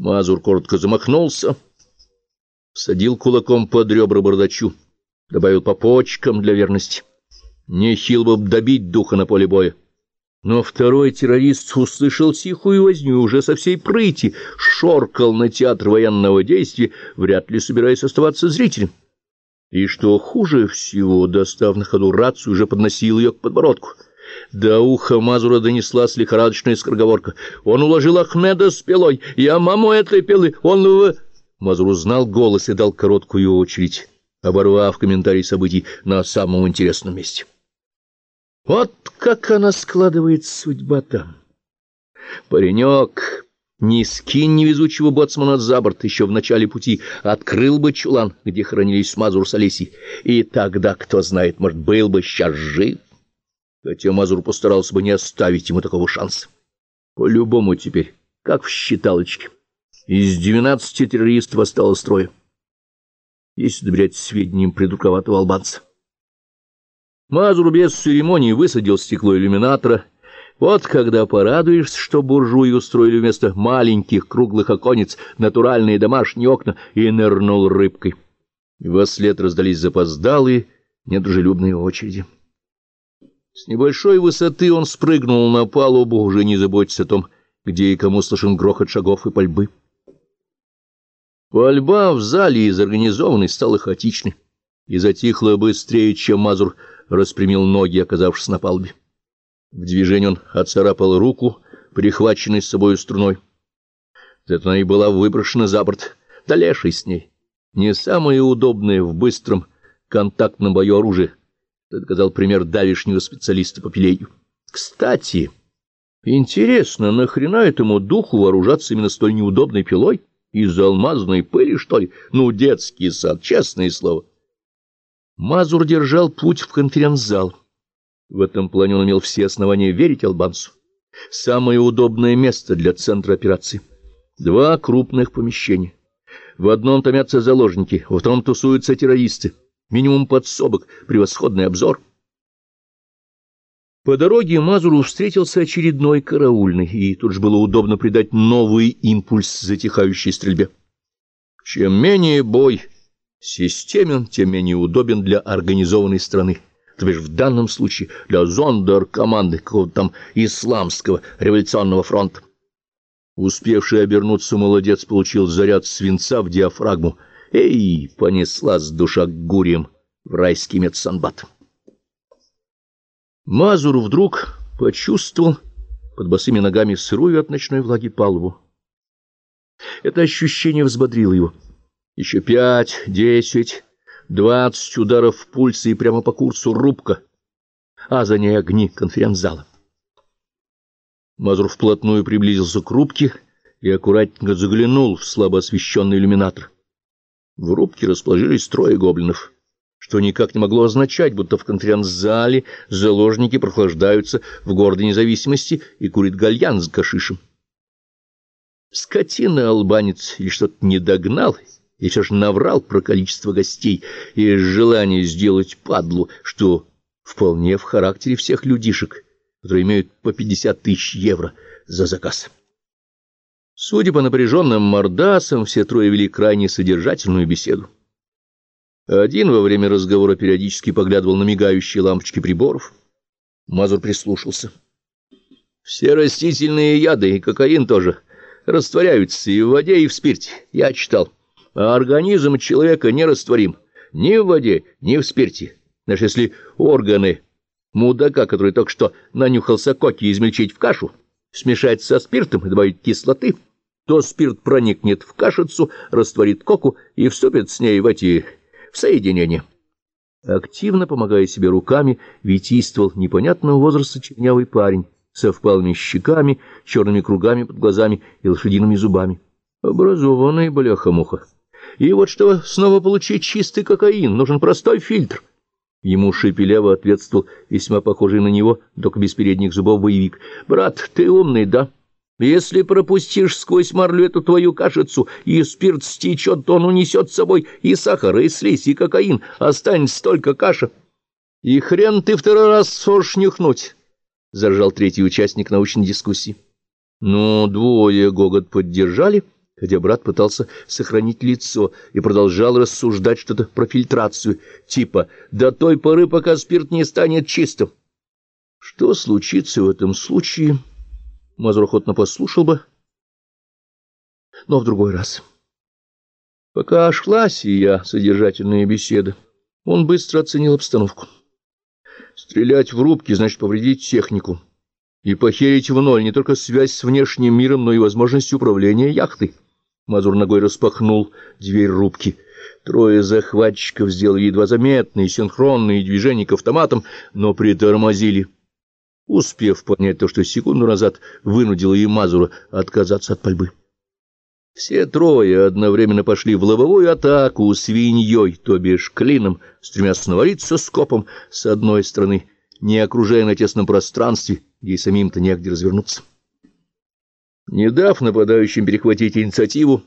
Мазур коротко замахнулся, садил кулаком под ребра бардачу, добавил по почкам для верности. Нехил бы добить духа на поле боя. Но второй террорист услышал тихую возню уже со всей прыти, шоркал на театр военного действия, вряд ли собираясь оставаться зрителем. И что хуже всего, достав на ходу рацию, уже подносил ее к подбородку. До уха Мазура донеслась лихорадочная скороговорка. Он уложил Ахмеда с пилой. Я маму этой пилы. Он... в Мазур узнал голос и дал короткую очередь, оборвав комментарий событий на самом интересном месте. Вот как она складывается судьба там. Паренек, не скинь невезучего боцмана за борт еще в начале пути, открыл бы чулан, где хранились Мазур с Олесей, и тогда, кто знает, может, был бы сейчас жив. Хотя Мазур постарался бы не оставить ему такого шанса. По-любому теперь, как в считалочке. Из двенадцати террористов осталось трое. Если доверять сведениям придурковатого албанца. Мазур без церемонии высадил стекло иллюминатора. Вот когда порадуешься, что буржуи устроили вместо маленьких круглых оконец натуральные домашние окна, и нырнул рыбкой. Во след раздались запоздалые, недружелюбные очереди. С небольшой высоты он спрыгнул на палубу, уже не заботясь о том, где и кому слышен грохот шагов и пальбы. Пальба в зале из организованной стала хаотичной и затихла быстрее, чем Мазур распрямил ноги, оказавшись на палубе. В движении он отцарапал руку, прихваченной с собой струной. Зато она и была выброшена за борт, далешей с ней. Не самое удобное в быстром контактном бою оружие — это доказал пример давишнего специалиста по пилею. Кстати, интересно, нахрена этому духу вооружаться именно столь неудобной пилой? Из алмазной пыли, что ли? Ну, детский сад, честное слово. Мазур держал путь в конференц-зал. В этом плане он имел все основания верить албанцу. Самое удобное место для центра операции. Два крупных помещения. В одном томятся заложники, во втором тусуются террористы минимум подсобок, превосходный обзор. По дороге Мазуру встретился очередной караульный, и тут же было удобно придать новый импульс затихающей стрельбе. Чем менее бой системен, тем менее удобен для организованной страны, то бишь в данном случае для зондер-команды какого-то там исламского революционного фронта. Успевший обернуться молодец получил заряд свинца в диафрагму — Эй, понеслась душа к гуриям в райский медсанбат. Мазур вдруг почувствовал под босыми ногами сырую от ночной влаги палубу. Это ощущение взбодрило его. Еще пять, десять, двадцать ударов пульса и прямо по курсу рубка, а за ней огни конференц-зала. Мазур вплотную приблизился к рубке и аккуратненько заглянул в слабо освещенный иллюминатор. В рубке расположились трое гоблинов, что никак не могло означать, будто в конференц-зале заложники прохлаждаются в гордой независимости и курят гальян с гашишем. Скотина-албанец или что-то не догнал, и все же наврал про количество гостей и желание сделать падлу, что вполне в характере всех людишек, которые имеют по пятьдесят тысяч евро за заказ. Судя по напряженным мордасам, все трое вели крайне содержательную беседу. Один во время разговора периодически поглядывал на мигающие лампочки приборов. Мазур прислушался. Все растительные яды и кокаин тоже растворяются и в воде, и в спирте. Я читал. А организм человека не растворим ни в воде, ни в спирте. Даже если органы мудака, который только что нанюхался коки, измельчить в кашу, смешать со спиртом и добавить кислоты — то спирт проникнет в кашицу, растворит коку и вступит с ней в эти в соединения. Активно помогая себе руками, витийствовал непонятного возраста чернявый парень со впалыми щеками, черными кругами под глазами и лошадиными зубами. Образованный бляха-муха. И вот чтобы снова получить чистый кокаин, нужен простой фильтр. Ему шепелево ответствовал весьма похожий на него, только без передних зубов боевик. «Брат, ты умный, да?» Если пропустишь сквозь марлю эту твою кашицу, и спирт стечет, то он унесет с собой и сахар, и слизь, и кокаин, останется только каша. — И хрен ты второй раз сможешь заржал третий участник научной дискуссии. Но двое гогот поддержали, хотя брат пытался сохранить лицо и продолжал рассуждать что-то про фильтрацию, типа «до той поры, пока спирт не станет чистым». Что случится в этом случае, Мазур охотно послушал бы, но в другой раз. Пока шла сия содержательная беседа, он быстро оценил обстановку. Стрелять в рубки значит повредить технику и похерить в ноль не только связь с внешним миром, но и возможность управления яхтой. Мазур ногой распахнул дверь рубки. Трое захватчиков сделали едва заметные синхронные движения к автоматам, но притормозили, успев понять то, что секунду назад вынудило и Мазура отказаться от пальбы. Все трое одновременно пошли в лобовую атаку свиньей, то бишь клином, стремясь навалиться скопом с одной стороны, не окружая на тесном пространстве, где и самим-то негде развернуться. Не дав нападающим перехватить инициативу,